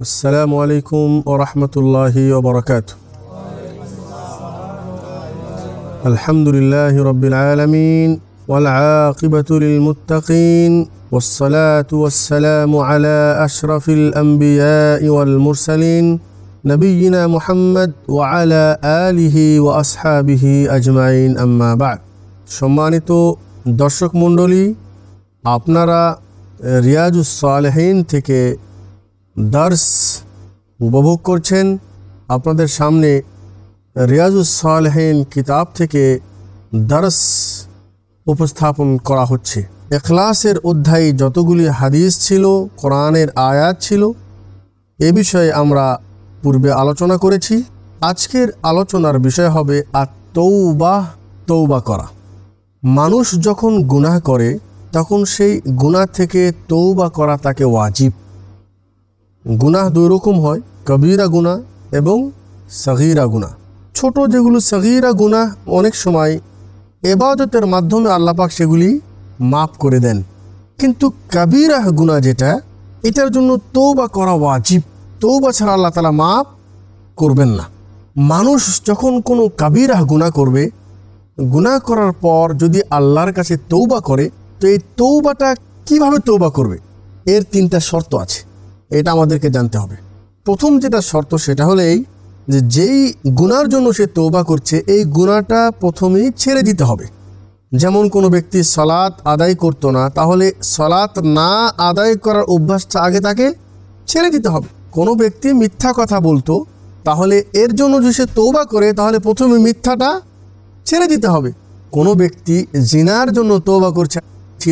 السلام عليكم ورحمة الله وبركاته الحمد لله رب العالمين والعاقبة للمتقين والصلاة والسلام على أشرف الأنبياء والمرسلين نبينا محمد وعلى آله وأصحابه أجمعين أما بعد সম্মানিত দর্শক মণ্ডলী আপনারা রিয়াজুস সালেহীন থেকে দার্স উপভোগ করছেন। আপনাদের সামনে রিয়াজুস সালেহীন কিতাব থেকে দার্স উপস্থাপন করা হচ্ছে। এখলাসের অধ্যায়ে যতগুলি হাদিস ছিল, কোরআনের আয়াত ছিল, এ বিষয়ে আমরা পূর্বে আলোচনা করেছি। আজকের আলোচনার বিষয় হবে আর তৌবা তৌবা করা। মানুষ যখন গুনাহ করে, তখন সেই গুনাহ থেকে তৌবা করা তাকে ওয়াজিব। গুনাহ দুই রকম হয়, কবিরা গুনাহ এবং সগিরা গুনাহ। ছোট যেগুলো সগিরা গুনাহ অনেক সময় এবাদতের মাধ্যমে আল্লাপাক সেগুলি মাফ করে দেন। কিন্তু কবিরা গুনাহ যেটা, এটার জন্য তৌবা করা ওয়াজিব। তৌবা ছাড়া আল্লাহ তালা মাফ করবেন না। মানুষ যখন কোনো কাবিরাহ গুনাহ করবে, গুনাহ করার পর যদি আল্লাহর কাছে তৌবা করে, তো এই তৌবাটা কীভাবে তৌবা করবে? এর তিনটা শর্ত আছে। এটা আমাদেরকে জানতে হবে। প্রথম যেটা শর্ত সেটা হলো এই যে যেই গুনার জন্য সে তৌবা করছে, এই গুনাটা প্রথমেই ছেড়ে দিতে হবে। যেমন কোনো ব্যক্তি সলাৎ আদায় করতো না, তাহলে সলাৎ না আদায় করার অভ্যাসটা আগে তাকে ছেড়ে দিতে হবে। কোনো ব্যক্তি মিথ্যা কথা বলতো, তাহলে এর জন্য যদি সে তৌবা করে, তাহলে প্রথমে মিথ্যাটা ছেড়ে দিতে হবে। কোনো ব্যক্তি জিনার জন্য তৌবা করছে,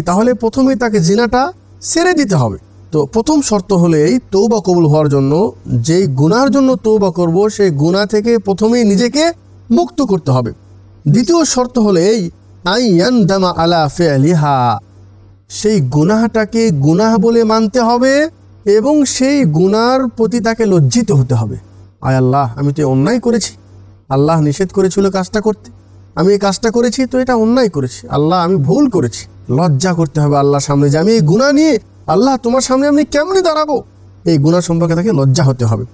তাহলে প্রথমেই তাকে জিনাটা ছেড়ে দিতে হবে। তো প্রথম শর্ত হলো এই তৌবা কবুল হওয়ার জন্য, যেই গুনার জন্য তৌবা করব, সেই গুনাহ থেকে প্রথমেই নিজেকে মুক্ত করতে হবে। দ্বিতীয় শর্ত হলো এই আইয়ান দামা আলা ফেলিহা সেই গুনাহটাকে গুনাহ বলে মানতে হবে এবং সেই গুনার প্রতি তাকে লজ্জিত হতে হবে। আয় আল্লাহ, আমি তো অন্যায় করেছি। আল্লাহ নিষেধ করেছিল কাজটা করতে। আমি এই কাজটা করেছি, তো এটা অন্যায় করেছি। আল্লাহ, আমি ভুল করেছি। লজ্জা করতে হবে আল্লাহ সামনে যে আমি এই গুণা নিয়ে আল্লাহ তোমার সামনে আমি কেমনি দাঁড়াবো? এই গুণা সম্পর্কে তাকে লজ্জা হতে হবে।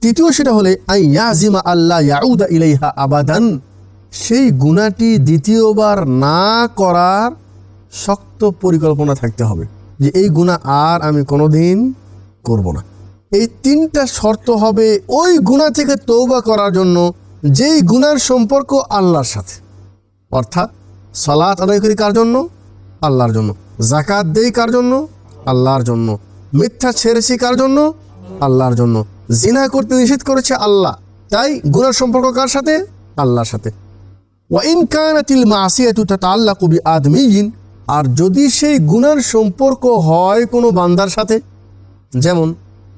তৃতীয় সেটা হলে, আই ইয়াজিমা আল্লাহ ইয়াউদা ইলাইহা আবাদান। সেই গুণাটি দ্বিতীয়বার না করার শক্ত পরিকল্পনা থাকতে হবে যে এই গুণা আর আমি কোনোদিন করব না। এই তিনটা শর্ত হবে ওই গুণা থেকে তৌবা করার জন্য, যেই গুনার সম্পর্ক আল্লাহর সাথে। অর্থাৎ সালাত আদায় করি কার জন্য? আল্লাহর জন্য। জাকাত দেই কার জন্য? আল্লাহর জন্য। মিথ্যা ছেড়েছি কার জন্য? আল্লাহর জন্য। জিনা করতে নিষেধ করেছে আল্লাহ। তাই গুনার সম্পর্ক কার সাথে? আল্লাহর সাথে। ওয়াইন কানাতিল মাসিয়াতু আর যদি সেই গুনার সম্পর্ক হয় কোনো বান্দার সাথে, যেমন,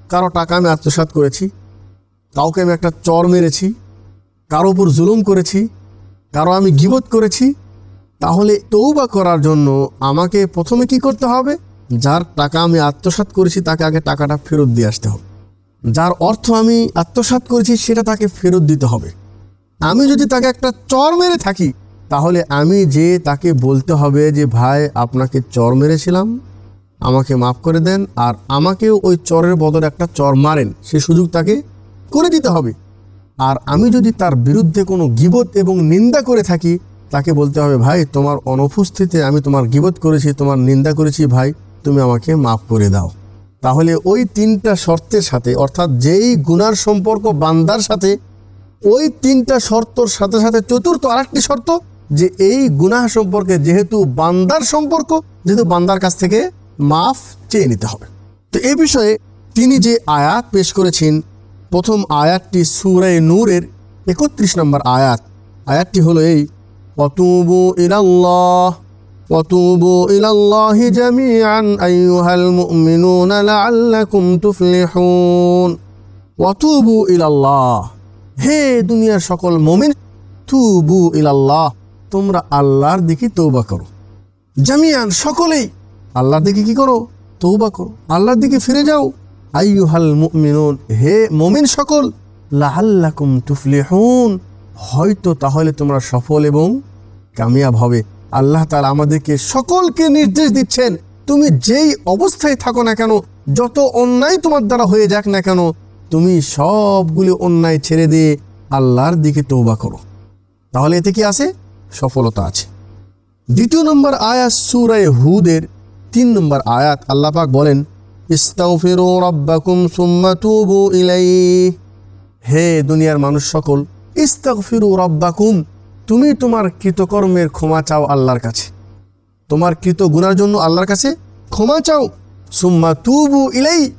কারও টাকা আমি আত্মসাৎ করেছি, কাউকে আমি একটা চর মেরেছি, কারও উপর জুলুম করেছি, কারও আমি গিবত করেছি, তাহলে তৌবা করার জন্য আমাকে প্রথমে কি করতে হবে? যার টাকা আমি আত্মসাৎ করেছি, তাকে আগে টাকাটা ফেরত দিয়ে আসতে হবে। যার অর্থ আমি আত্মসাৎ করেছি, সেটা তাকে ফেরত দিতে হবে। আমি যদি তাকে একটা চর মেরে থাকি, তাহলে আমি যে তাকে বলতে হবে যে, ভাই, আপনাকে চর মেরেছিলাম, আমাকে মাফ করে দেন, আর আমাকেও ওই চরের বদলে একটা চর মারেন, সে সুযোগ তাকে করে দিতে হবে। আর আমি যদি তার বিরুদ্ধে কোনো গিবত এবং নিন্দা করে থাকি, তাকে বলতে হবে, ভাই, তোমার অনুপস্থিতিতে আমি তোমার গিবত করেছি, তোমার নিন্দা করেছি, ভাই তুমি আমাকে মাফ করে দাও। তাহলে ওই তিনটা শর্তের সাথে, অর্থাৎ যেই গুনার সম্পর্ক বান্দার সাথে, ওই তিনটা শর্তর সাথে সাথে চতুর্থ আরেকটি শর্ত যে এই গুনাহ সম্পর্কে যেহেতু বান্দার সম্পর্ক, যেহেতু বান্দার কাছ থেকে মাফ চেয়ে নিতে হবে। তো এ বিষয়ে তিনি যে আয়াত পেশ করেছেন, প্রথম আয়াতটি সুরে নূরের একত্রিশ নম্বর আয়াত। আয়াতটি হলো এই অতুবু ইলাল্লাহ। وتوبوا إلى الله جميعا أيها المؤمنون لعلكم تفلحون وتوبوا إلى الله হে দুনিয়ার সকল মমিন তুবু ইলাল্লাহ তোমরা আল্লাহর দিকে তৌবা করো জামিয়ান সকলেই আল্লাহর দিকে কি করো তৌবা করো আল্লাহর দিকে ফিরে যাও আইয়ুহাল মুমিনুন হে মমিন সকল লাহাল্লাকুম তুফলিহুন হয়তো তাহলে তোমরা সফল এবং কামিয়াব হবে আল্লাহ তাআলা আমাদেরকে সকলকে নির্দেশ দিচ্ছেন, তুমি যেই অবস্থায় থাকো না কেন, যত অন্যায় তোমার দ্বারা হয়ে যাক না কেন, তুমি সবগুলি অন্যায় ছেড়ে দিয়ে আল্লাহর দিকে তৌবা করো। তাহলে এতে কি আছে? সফলতা আছে। দ্বিতীয় নম্বর আয়াত সুরায় হুদের তিন নম্বর আয়াত আল্লাহ পাক বলেন তুবু ইলাইহি। হে দুনিয়ার মানুষ সকল, ইস্তাগফিরু রাব্বাকুম তুমি তোমার কৃতকর্মের ক্ষমা চাও আল্লাহর কাছে। তোমার কৃত গুনার জন্য আল্লাহর কাছে ক্ষমা চাও। সুম্মা তুবু ইলাই,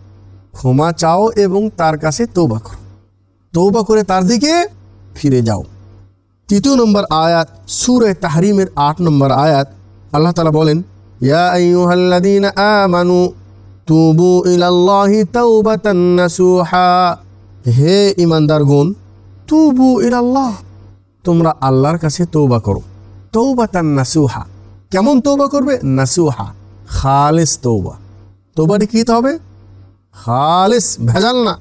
ক্ষমা চাও এবং তার কাছে তৌবা করো। তৌবা করে তার দিকে ফিরে যাও। তৃতীয় নম্বর আয়াত, সুরে তাহরিমের আট নম্বর আয়াত, আল্লাহ তালা বলেন আইয়ুহাল্লাযীনা আমানু তুবু ইলাল্লাহি হে তুবু ইলাল্লাহ। তোমরা আল্লাহর কাছে তৌবা করো। তৌবা তার নাসুহা। কেমন তৌবা করবে? নাসুহা। খালেস তৌবা তৌবাটি কি হবে? খালেস, ভেজাল না।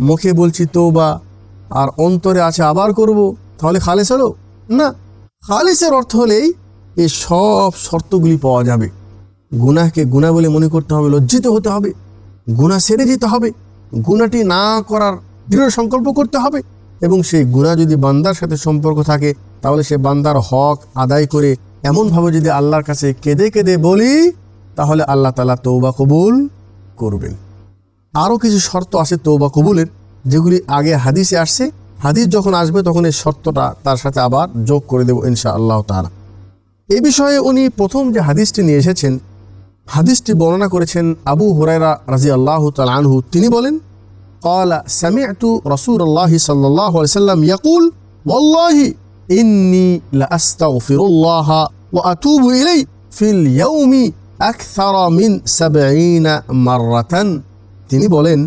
মুখে বলছি তৌবা আর অন্তরে আছে আবার করব, তাহলে খালেস হলো? না। খালেসের অর্থ হলেই এই সব শর্তগুলি পাওয়া যাবে। গুনাহকে গুনাহ বলে মনে করতে হবে, লজ্জিত হতে হবে। গুনাহ সেরে দিতে হবে। গুনাহটি না করার দৃঢ় সংকল্প করতে হবে। এবং সেই গুনাহ যদি বান্দার সাথে সম্পর্ক থাকে, তাহলে সে বান্দার হক আদায় করে এমনভাবে যদি আল্লাহর কাছে কেঁদে কেঁদে বলি, তাহলে আল্লাহ তালা তৌবা কবুল করবেন। আরও কিছু শর্ত আছে তৌবা কবুলের, যেগুলি আগে হাদিসে আসছে। হাদিস যখন আসবে, তখন এই শর্তটা তার সাথে আবার যোগ করে দেব ইনশা আল্লাহ তালা এই বিষয়ে উনি প্রথম যে হাদিসটি নিয়ে এসেছেন, হাদিসটি বর্ণনা করেছেন আবু হুরাইরা রাজি আল্লাহ তাল আনহু। তিনি বলেন قال سمعت رسول الله صلى الله عليه وسلم يقول والله إني لأستغفر الله وأتوب إليه في اليوم أكثر من سبعين مرة তিনি বলেন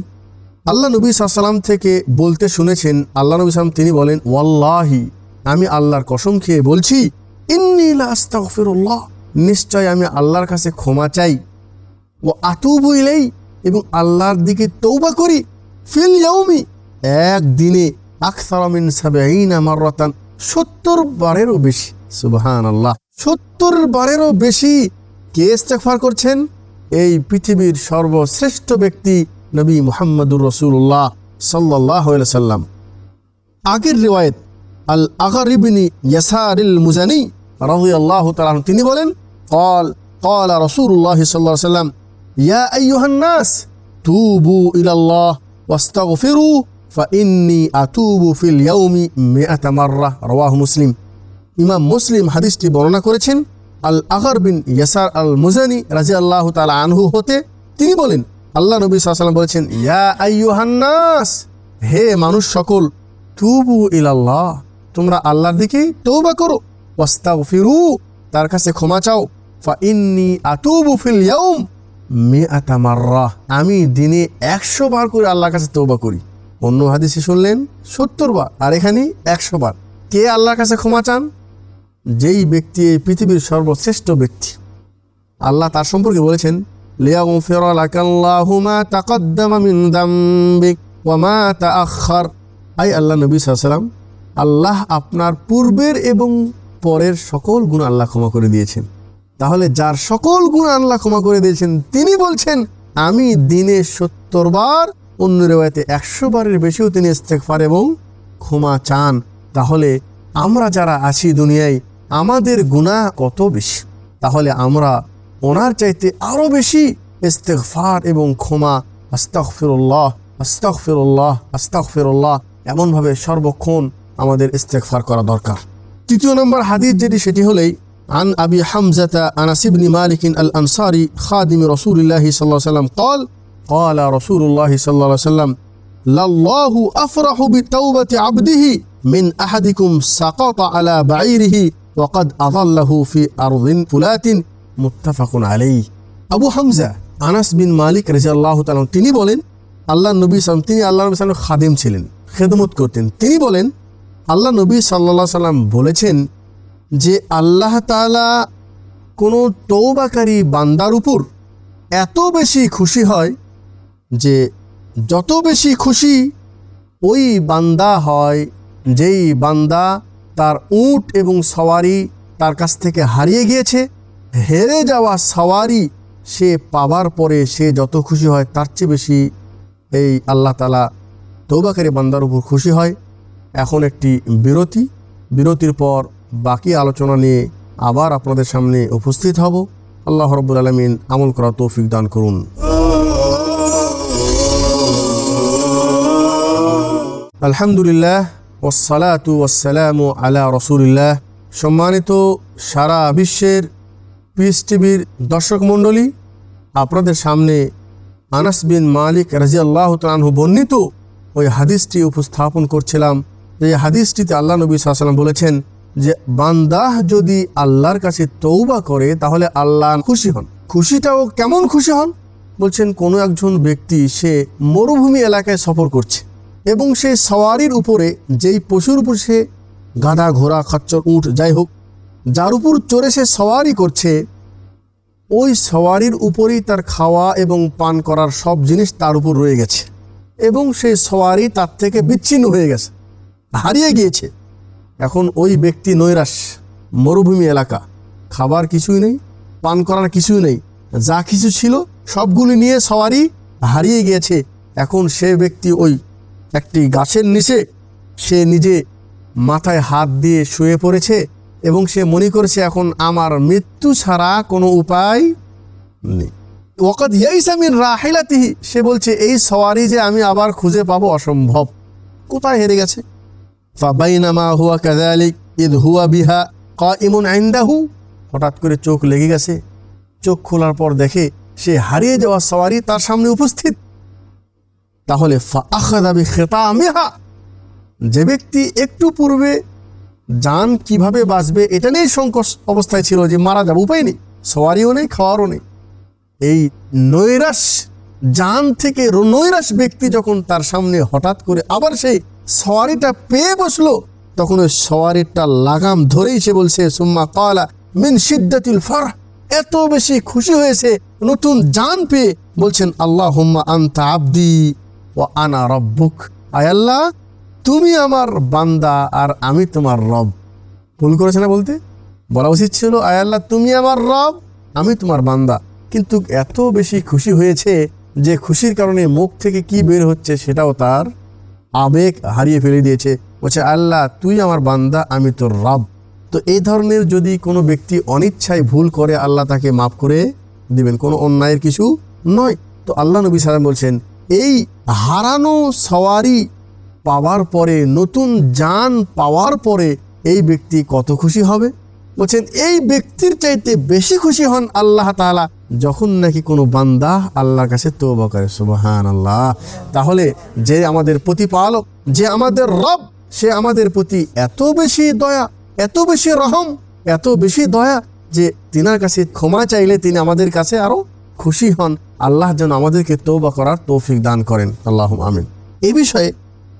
আল্লাহ নবী সাল্লাম থেকে বলতে শুনেছেন আল্লাহ নবী সাল্লাম তিনি বলেন ওয়াল্লাহি আমি আল্লাহর কসম খেয়ে বলছি ইন্নি লা আস্তাগফিরুল্লাহ নিশ্চয় আমি আল্লাহর কাছে ক্ষমা চাই ও আতুবু ইলাই এবং আল্লাহর দিকে তৌবা করি একদিনে সত্তর বারেরও বেশি সুবহান আল্লাহ সত্তর বারেরও বেশি কে করছেন? এই পৃথিবীর সর্বশ্রেষ্ঠ ব্যক্তি নবী মোহাম্মদুর রসুল্লাহ সাল্লাহ সাল্লাম আগের রেওয়ায়ত, আল আগারিবিনী ইয়াসারিল মুজানি রাহু আল্লাহ তালাহ তিনি বলেন কল কল রসুল্লাহ সাল্লাহ সাল্লাম ইয়া ইউহান্নাস তু বু ইলাল্লাহ। ওয়াস্তাগফিরু ফাইন্নি আতুবু ফিল ইয়াউমি মেয়াতা মাররা রওয়াহ মুসলিম ইমাম মুসলিম হাদিসটি বর্ণনা করেছেন, আল আহর বিন ইয়াসার আল মুজানি রাজি আল্লাহ তালা আনহু হতে তিনি বলেন, আল্লাহ নবী সাল্লাম বলেছেন, ইয়া হান্নাস হে মানুষ সকল, তুবু ইলাল্লাহ, তোমরা আল্লাহর দিকে তৌবা করো, ওয়াস্তাগফিরু, তার কাছে ক্ষমা চাও ফা ইন্নি আতুবু ফিল ইয়াউম আমি দিনে একশো বার করে আল্লাহর কাছে তৌবা করি। অন্য হাদিসে শুনলেন, সত্তর বার, আর এখানে একশো বার। কে আল্লাহর কাছে ক্ষমা চান? যেই ব্যক্তি এই পৃথিবীর সর্বশ্রেষ্ঠ ব্যক্তি। আল্লাহ তার সম্পর্কে বলেছেন আই আল্লাহ আল্লাহ আপনার পূর্বের এবং পরের সকল গুণ আল্লাহ ক্ষমা করে দিয়েছেন। তাহলে যার সকল গুণ আল্লাহ ক্ষমা করে দিয়েছেন, তিনি বলছেন, আমি দিনে সত্তর বার, অন্য রেওয়ায়তে একশো বারের বেশিও তিনি ইস্তেগফার এবং ক্ষমা চান। তাহলে আমরা যারা আছি দুনিয়ায়, আমাদের গুনাহ কত বেশি? তাহলে আমরা ওনার চাইতে আরও বেশি ইস্তেগফার এবং ক্ষমা, আস্তাগফিরুল্লাহ আস্তাগফিরুল্লাহ আস্তাগফিরুল্লাহ, এমনভাবে সর্বক্ষণ আমাদের ইস্তেগফার করা দরকার। তৃতীয় নম্বর হাদিস যেটি, সেটি হলেই عن أبي حمزة أنس بن مالك الأنصاري خادم رسول الله صلى الله عليه وسلم قال قال رسول الله صلى الله عليه وسلم لله أفرح بتوبة عبده من أحدكم سقط على بعيره وقد أظله في أرض فلات মুত্তাফাকুন আলাই আবু হামজা আনাস বিন মালিক রেজা আল্লাহ তালাম তিনি বলেন আল্লাহ নবী সালাম তিনি আল্লাহ নবী সাল্লাম খাদেম ছিলেন খেদমত করতেন তিনি বলেন আল্লাহ নবী সাল্লাহ সাল্লাম বলেছেন যে আল্লাহ তালা কোনো তৌবাকারী বান্দার উপর এত বেশি খুশি হয় যে যত বেশি খুশি ওই বান্দা হয়, যেই বান্দা তার উঁট এবং সওয়ারি তার কাছ থেকে হারিয়ে গিয়েছে, হেরে যাওয়া সওয়ারি সে পাওয়ার পরে সে যত খুশি হয় তার চেয়ে বেশি এই আল্লাহ তালা তৌবাকারী বান্দার উপর খুশি হয়। এখন একটি বিরতি, বিরতির পর বাকি আলোচনা নিয়ে আবার আপনাদের সামনে উপস্থিত হব। আল্লাহ রব্বুল আলমিন আমল করা তৌফিক দান করুন। আলহামদুলিল্লাহ ওসালাতু ওসালামু আলা রসুলিল্লাহ। সম্মানিত সারা বিশ্বের পিস টিভির দর্শক মণ্ডলী, আপনাদের সামনে আনাস বিন মালিক রাজি আল্লাহ বর্ণিত ওই হাদিসটি উপস্থাপন করছিলাম। এই হাদিসটিতে আল্লাহ নবী সাল্লাম বলেছেন যে বান্দাহ যদি আল্লাহর কাছে তৌবা করে, তাহলে আল্লাহ খুশি হন। খুশিটাও কেমন খুশি হন? বলছেন, কোনো একজন ব্যক্তি সে মরুভূমি এলাকায় সফর করছে এবং সে সওয়ারির উপরে, যেই পশুর উপর সে গাধা, ঘোড়া, খচ্চর উঠ যাই হোক, যার উপর চড়ে সে সওয়ারি করছে, ওই সওয়ারির উপরেই তার খাওয়া এবং পান করার সব জিনিস তার উপর রয়ে গেছে এবং সেই সওয়ারি তার থেকে বিচ্ছিন্ন হয়ে গেছে, হারিয়ে গিয়েছে। এখন ওই ব্যক্তি নৈরাস মরুভূমি এলাকা। খাবার কিছুই নেই, পান করার কিছুই নেই। যা কিছু ছিল সবগুলি নিয়ে সওয়ারি হারিয়ে গিয়েছে। এখন সে ব্যক্তি ওই একটি গাছের নিচে, সে নিজে মাথায় হাত দিয়ে শুয়ে পড়েছে এবং সে মনে করেছে, এখন আমার মৃত্যু ছাড়া কোনো উপায় নেই। সে বলছে, এই সওয়ারি যে আমি আবার খুঁজে পাবো অসম্ভব। কোথায় হেরে গেছে? হুয়া ইদ হুয়া বিহা ক হঠাৎ করে চোখ লেগে গেছে। চোখ খোলার পর দেখে সে হারিয়ে যাওয়া সওয়ারি তার সামনে উপস্থিত। তাহলে খেতা যে ব্যক্তি একটু পূর্বে যান কীভাবে বাঁচবে এটা নিয়ে সংকট অবস্থায় ছিল যে মারা যাবে, উপায় নেই, সওয়ারিও নেই, খাওয়ারও নেই। এই নৈরাস যান থেকে নৈরাস ব্যক্তি যখন তার সামনে হঠাৎ করে আবার সেই সওয়ারিটা পেয়ে বসল। তখন ওই সওয়ারিটা লাগাম ধরেই সে বলছে, সুম্মা কালা মিন সিদ্দাতিল ফার এত বেশি খুশি হয়েছে, নতুন জান পেয়ে বলছেন আল্লাহ হুম্মা আন্তা আব্দি ও আনা রব্বুক। আয় আল্লাহ, তুমি আমার বান্দা আর আমি তোমার রব। ভুল করেছে না বলতে? বলা উচিত ছিল, আয় আল্লাহ, তুমি আমার রব, আমি তোমার বান্দা। কিন্তু এত বেশি খুশি হয়েছে যে খুশির কারণে মুখ থেকে কি বের হচ্ছে সেটাও তার আবেগ হারিয়ে ফেলে দিয়েছে। বলছে, আল্লাহ, তুই আমার বান্দা, আমি তোর রব। তো এই ধরনের যদি কোনো ব্যক্তি অনিচ্ছায় ভুল করে, আল্লাহ তাকে মাফ করে দিবেন। কোনো অন্যায়ের কিছু নয়। তো আল্লাহ নবী সালাম বলছেন, এই হারানো সওয়ারি পাওয়ার পরে, নতুন যান পাওয়ার পরে এই ব্যক্তি কত খুশি হবে? বলছেন, এই ব্যক্তির চাইতে বেশি খুশি হন আল্লাহ তাআলা। যখন নাকি কোনো বান্দা আল্লাহর কাছে তোবা করে সুবাহান আল্লাহ তাহলে যে আমাদের প্রতিপালক, যে আমাদের রব, সে আমাদের প্রতি এত বেশি দয়া, এত বেশি রহম, এত বেশি দয়া যে তিনার কাছে ক্ষমা চাইলে তিনি আমাদের কাছে আরও খুশি হন। আল্লাহ যেন আমাদেরকে তৌবা করার তৌফিক দান করেন। আল্লাহ আমিন। এই বিষয়ে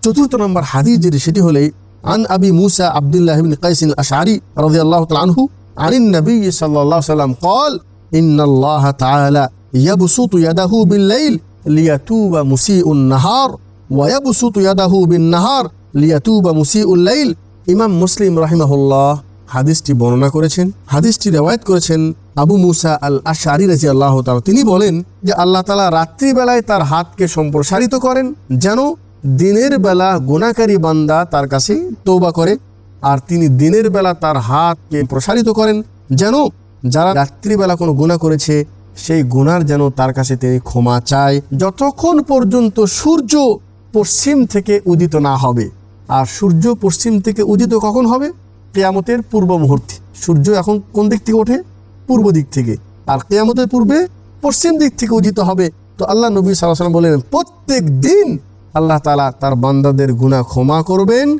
চতুর্থ নম্বর হাদিস যেটি, সেটি হলেই আন আবি মুসা আবদুল্লাহ কাইসিন আশারি রাজি আল্লাহ আনহু আনিন নবী সাল্লাম কল ইন্নাল্লাহ তাআলা ইয়াবসুতু ইয়াদাহু বিল্লাইল লিয়াতুবা মুসিউন নাহার ওয়া ইয়াবসুতু ইয়াদাহু বিন-নাহার লিয়াতুবা মুসিউল লাইল। ইমাম মুসলিম রাহিমাহুল্লাহ হাদিসটি বর্ণনা করেছেন, হাদিসটি রেওয়ায়ত করেছেন। আবু মুসা আল আশারি রাজি আল্লাহ তালা তিনি বলেন যে আল্লাহ তালা রাত্রিবেলায় তার হাতকে সম্প্রসারিত করেন, যেন দিনের বেলা গোনাকারী বান্দা তার কাছে তৌবা করে, আর তিনি দিনের বেলা তার হাতকে প্রসারিত করেন, যেন যারা রাত্রিবেলা কোনো গুণা করেছে, সেই গুনার যেন তার কাছে তিনি ক্ষমা চায়। যতক্ষণ পর্যন্ত সূর্য পশ্চিম থেকে উদিত না হবে। আর সূর্য পশ্চিম থেকে উদিত কখন হবে? কেয়ামতের পূর্ব মুহূর্তে। সূর্য এখন কোন দিক থেকে ওঠে? পূর্ব দিক থেকে। আর কেয়ামতের পূর্বে পশ্চিম দিক থেকে উদিত হবে। তো আল্লাহ নবী সাল্লাম বললেন, প্রত্যেক দিন আল্লাহ তালা তার বান্দাদের গুণা ক্ষমা করবেন।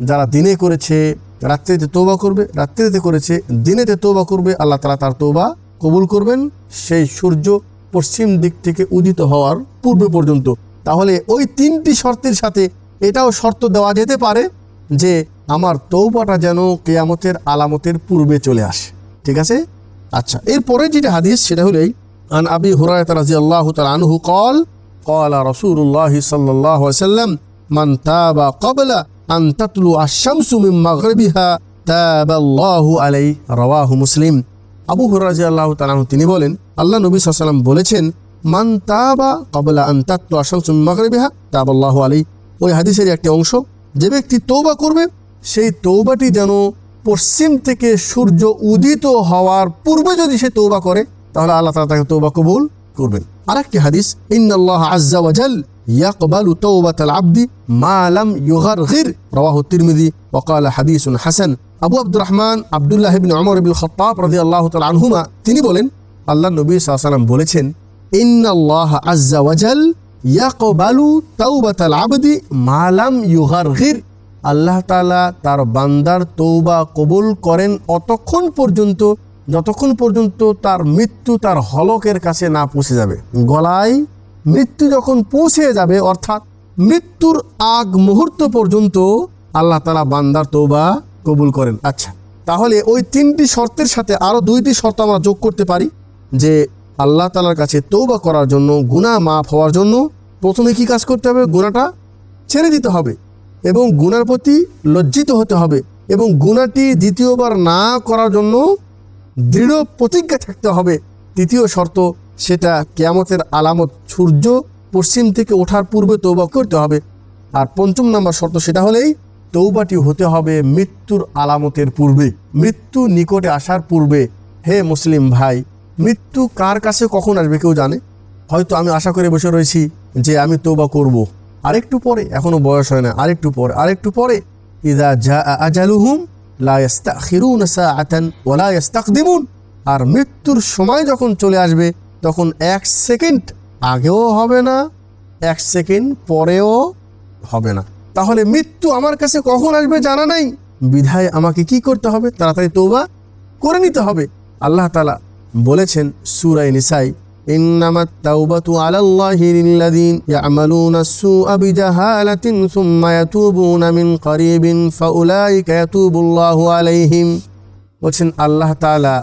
যারা দিনে করেছে রাত্রিতে তৌবা করবে, রাত্রিতে করেছে, দিনেতে তোবা করবে, আল্লাহ তালা তার তৌবা কবুল করবেন। সেই সূর্য পশ্চিম দিক থেকে উদিত হওয়ার পূর্বে পর্যন্ত। তাহলে ওই তিনটি শর্তের সাথে এটাও শর্ত দেওয়া যেতে পারে যে আমার তৌবাটা যেন কেয়ামতের আলামতের পূর্বে চলে আসে। ঠিক আছে? আচ্ছা এরপরে যেটা হাদিস সেটা হলেই আন আবি হুরায়ত রাজি আল্লাহ তাল আনহু কল কল রসুল্লাহ সাল্লাহ সাল্লাম মান তাবা কবলা আন তাতলু আশামসু মিন মাগরিবিহা, তাবাল্লাহু মুসলিম। আবু হুরাজি আল্লাহ তিনি বলেন, আল্লাহ নবী সাল্লাম বলেছেন, মান তাবা কবলা আন তাতলু আশামসু তাবাল্লাহু আলাই। ওই হাদিসের একটি অংশ, যে ব্যক্তি তৌবা করবে, সেই তৌবাটি যেন পশ্চিম থেকে সূর্য উদিত হওয়ার পূর্বে যদি সে তৌবা করে, তাহলে আল্লাহ তাকে তৌবা কবুল করবেন। আরেকটি হাদিস ইন্নআল্লাহ আজ্জাওয়াজাল আবু আব্দুর রহমান আব্দুল্লাহ ইবনে আনহুমা, তিনি বলেন আল্লাহ নবী বলেছেন, ইন্নাল্লাহ আজ্জা ওয়াজাল ইয়াকবালু তাওবাতাল আবদি মা লাম ইউগারগির। আল্লাহ তাআলা তার বান্দার তৌবা কবুল করেন অতক্ষণ পর্যন্ত, যতক্ষণ পর্যন্ত তার মৃত্যু তার হলকের কাছে না পৌঁছে যাবে। গলায় মৃত্যু যখন পৌঁছে যাবে, অর্থাৎ মৃত্যুর আগ মুহূর্ত পর্যন্ত আল্লাহ তালা বান্দার তৌবা কবুল করেন। আচ্ছা তাহলে ওই তিনটি শর্তের সাথে আরও দুইটি শর্ত আমরা যোগ করতে পারি, যে আল্লাহ তালার কাছে তৌবা করার জন্য, গুনাহ মাফ হওয়ার জন্য প্রথমে কি কাজ করতে হবে? গুনাহটা ছেড়ে দিতে হবে এবং গুনার প্রতি লজ্জিত হতে হবে এবং গুনাটি দ্বিতীয়বার না করার জন্য দৃঢ় প্রতিজ্ঞা থাকতে হবে। তৃতীয় শর্ত সেটা কেয়ামতের আলামত, সূর্য পশ্চিম থেকে ওঠার পূর্বে তৌবা করতে হবে। আর পঞ্চম নাম্বার শর্ত সেটা হলেই তৌবাটি হতে হবে মৃত্যুর আলামতের পূর্বে, মৃত্যু নিকটে আসার পূর্বে। হে মুসলিম ভাই, মৃত্যু কার কাছে কখন আসবে কেউ জানে? হয়তো আমি আশা করে বসে রয়েছি যে আমি তৌবা করব। আরেকটু পরে, এখনও বয়স হয় না, আরেকটু পরে আরেকটু পরে। ইদা যা আজালুহুম লা ইয়াস্তাখিরুন সাআতান ওয়া লা ইস্তাকদিমুন। আর মৃত্যুর সময় যখন চলে আসবে তখন এক সেকেন্ড আগেও হবে না এক সেকেন্ড পরেও হবে না তাহলে মৃত্যু আমার কাছে কখন আসবে জানা নাই বিধায় আমাকে কি করতে হবে তাড়াতাড়ি তৌবা করে নিতে হবে আল্লাহ তালা বলেছেন সুরাই নিসাই إنما التوبة على الله للذين يعملون السوء بجهالة ثم يتوبون من قريب فأولئك يتوب الله عليهم বলছেন আল্লাহ তাআলা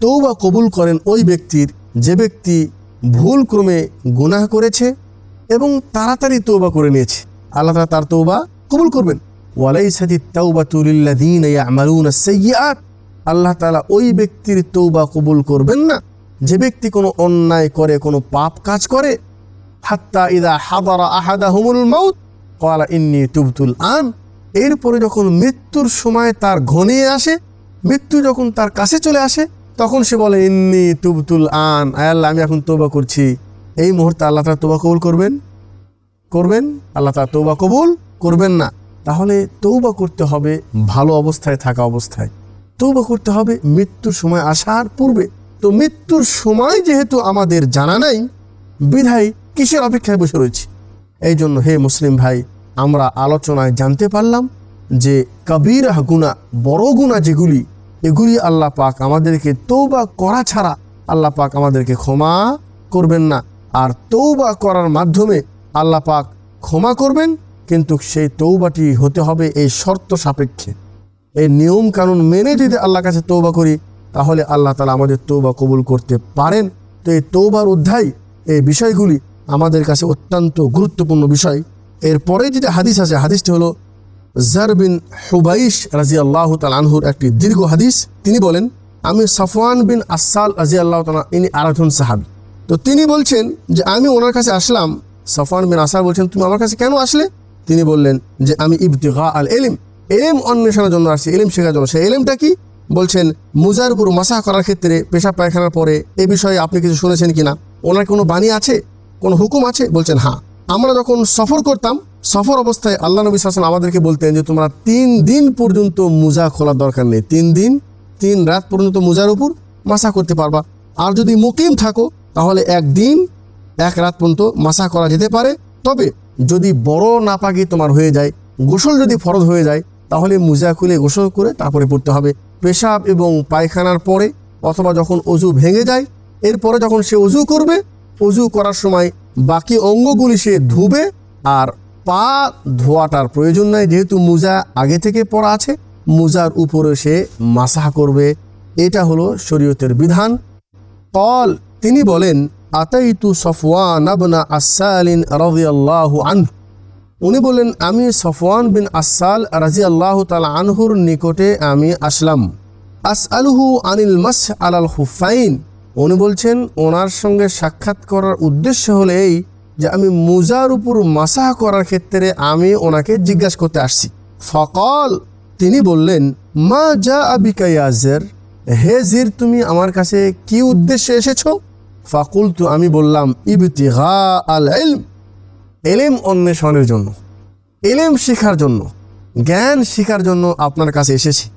তৌবা কবুল করেন ওই ব্যক্তির যে ব্যক্তি ভুল ক্রমে গুনাহ করেছে এবং তাড়াতাড়ি তৌবা করে নিয়েছে, আল্লাহ তালা তার তৌবা কবুল করবেন। আল্লাহ তালা ওই ব্যক্তির তৌবা কবুল করবেন না। যে ব্যক্তি কোনো অন্যায় করে, কোনো পাপ কাজ করে, হাত্তা ইদা হাদারা আহাদাহুমুল মাউত, ক্বালা ইন্নী তুবতুল আন। এরপরে যখন মৃত্যুর সময় তার ঘনিয়ে আসে, মৃত্যু যখন তার কাছে চলে আসে তখন সে বলে, ইন্নি তুবতুল আন। আয় আল্লাহ, আমি এখন তোবা করছি। এই মুহূর্তে আল্লাহ তালা তোবা কবুল করবেন? করবেন? আল্লাহ তালা তৌবা কবুল করবেন না। তাহলে তৌবা করতে হবে ভালো অবস্থায় থাকা অবস্থায়। তৌবা করতে হবে মৃত্যুর সময় আসার পূর্বে। তো মৃত্যুর সময় যেহেতু আমাদের জানা নাই, বিধায় কিসের অপেক্ষায় বসে রয়েছি? এই জন্য হে মুসলিম ভাই, আমরা আলোচনায় জানতে পারলাম যে কবির গুণা, বড় গুণা যেগুলি এগুলি আল্লাহ পাক আমাদেরকে তৌবা করা ছাড়া আল্লাহ পাক আমাদেরকে ক্ষমা করবেন না। আর তৌবা করার মাধ্যমে আল্লাহ পাক ক্ষমা করবেন, কিন্তু সেই তৌবাটি হতে হবে এই শর্ত সাপেক্ষে। এই নিয়ম কানুন মেনে যদি আল্লাহ কাছে তৌবা করি, তাহলে আল্লাহ তালা আমাদের তৌবা কবুল করতে পারেন। তো এই তৌবার অধ্যায়, এই বিষয়গুলি আমাদের কাছে অত্যন্ত গুরুত্বপূর্ণ বিষয়। এরপরে যেটা হাদিস আছে হাদিসটি হলো জার বিন হুবাইশ রাজি আল্লাহ আনহুর একটি দীর্ঘ হাদিস। তিনি বলেন, আমি সফওয়ান বিন আসাল রাজি আল্লাহ ইনি আরাধন সাহাবি। তো তিনি বলছেন যে, আমি ওনার কাছে আসলাম। সফওয়ান বিন আসাল বলছেন, তুমি আমার কাছে কেন আসলে? তিনি বললেন যে, আমি ইবতিগা আল এলিম এলিম অন্বেষণের জন্য আসছি। এলিম শেখার জন্য। সেই এলিমটা কি? বলছেন, মুজার উপর মাসা করার ক্ষেত্রে পেশাব পায়খানার পরে এ বিষয়ে আপনি কিছু শুনেছেন কিনা? ওনার কোনো বাণী আছে? কোনো হুকুম আছে? বলছেন হ্যাঁ। আমরা যখন সফর করতাম সফর অবস্থায় আল্লাহ নবী শাসন আমাদেরকে বলতেন যে তোমরা তিন দিন পর্যন্ত মোজা খোলার দরকার নেই। তিন দিন, তিন রাত পর্যন্ত মোজার উপর মাসা করতে পারবা। আর যদি মুকিম থাকো, তাহলে একদিন, এক রাত পর্যন্ত মাসা করা যেতে পারে। তবে যদি বড় নাপাকি তোমার হয়ে যায়, গোসল যদি ফরজ হয়ে যায়, তাহলে মোজা খুলে গোসল করে তারপরে পড়তে হবে। পেশাব এবং পায়খানার পরে অথবা যখন অজু ভেঙে যায়, এরপরে যখন সে অজু করবে, অজু করার সময় বাকি অঙ্গগুলি সে ধুবে আর পা ধোয়াটার প্রয়োজন নাই, যেহেতু মুজা আগে থেকে পড়া আছে, মুজার উপরে সে মাসাহ করবে। এটা হলো শরীয়তের বিধান। কল তিনি বলেন, আতাইতু সফওয়ান আবনা আসালিন রাদিয়াল্লাহু আনহু। উনি বললেন আমি সফওয়ান বিন আসাল রাজি আল্লাহ তাল আনহুর নিকটে আমি আসলাম। আস আলহু আনিল মাস আলাল হুফাইন উনি বলছেন, ওনার সঙ্গে সাক্ষাৎ করার উদ্দেশ্য হলো এই যে আমি মুজার উপর মাসাহ করার ক্ষেত্রে আমি ওনাকে জিজ্ঞাসা করতে আসছি। ফকল, তিনি বললেন, মা যা আবিকা হে জির, তুমি আমার কাছে কি উদ্দেশ্যে এসেছ? ফাকুল তু আমি বললাম ইবতিহা আল এলম এলেম অন্বেষণের জন্য এলেম শেখার জন্য, জ্ঞান শেখার জন্য আপনার কাছে এসেছি।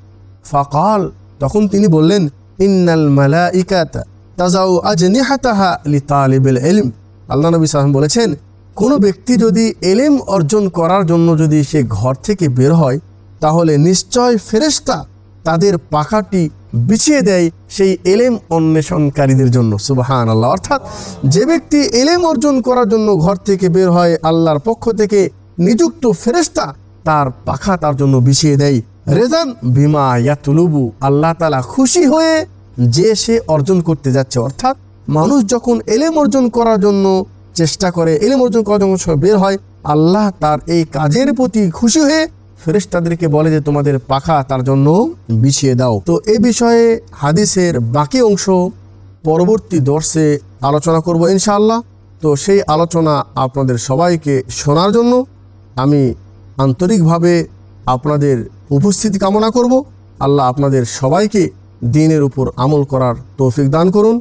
ফাকাল তখন তিনি বললেন, ইন্নাল মালাইকাতা তাজাউ আজ নিহাতাহা আজনিহাতাহা লিতালিবিল ইলম। আল্লাহ নবী সাল্লাম বলেছেন, কোনো ব্যক্তি যদি এলেম অর্জন করার জন্য যদি সে ঘর থেকে বের হয়, তাহলে নিশ্চয় ফেরেশতা তাদের পাখাটি বিছিয়ে দেয় সেই এলেম অন্বেষণকারীদের জন্য। সুবাহান আল্লাহ অর্থাৎ যে ব্যক্তি এলেম অর্জন করার জন্য ঘর থেকে বের হয়, আল্লাহর পক্ষ থেকে নিযুক্ত ফেরেশতা তার পাখা তার জন্য বিছিয়ে দেয়। রেজান বিমা ইয়াতুলুবু। আল্লাহ তালা খুশি হয়ে যে সে অর্জন করতে যাচ্ছে। অর্থাৎ মানুষ যখন এলেম অর্জন করার জন্য চেষ্টা করে, এলেম অর্জন করার জন্য সে বের হয়, আল্লাহ তার এই কাজের প্রতি খুশি হয়ে ফেরেশতাদেরকে বলে যে, তোমাদের পাখা তার জন্য বিছিয়ে দাও। তো এ বিষয়ে হাদিসের বাকি অংশ পরবর্তী দর্শে আলোচনা করব ইনশাআল্লাহ। তো সেই আলোচনা আপনাদের সবাইকে শোনার জন্য আমি আন্তরিকভাবে আপনাদের উপস্থিতি কামনা করব। আল্লাহ আপনাদের সবাইকে দিনের উপর আমল করার তৌফিক দান করুন।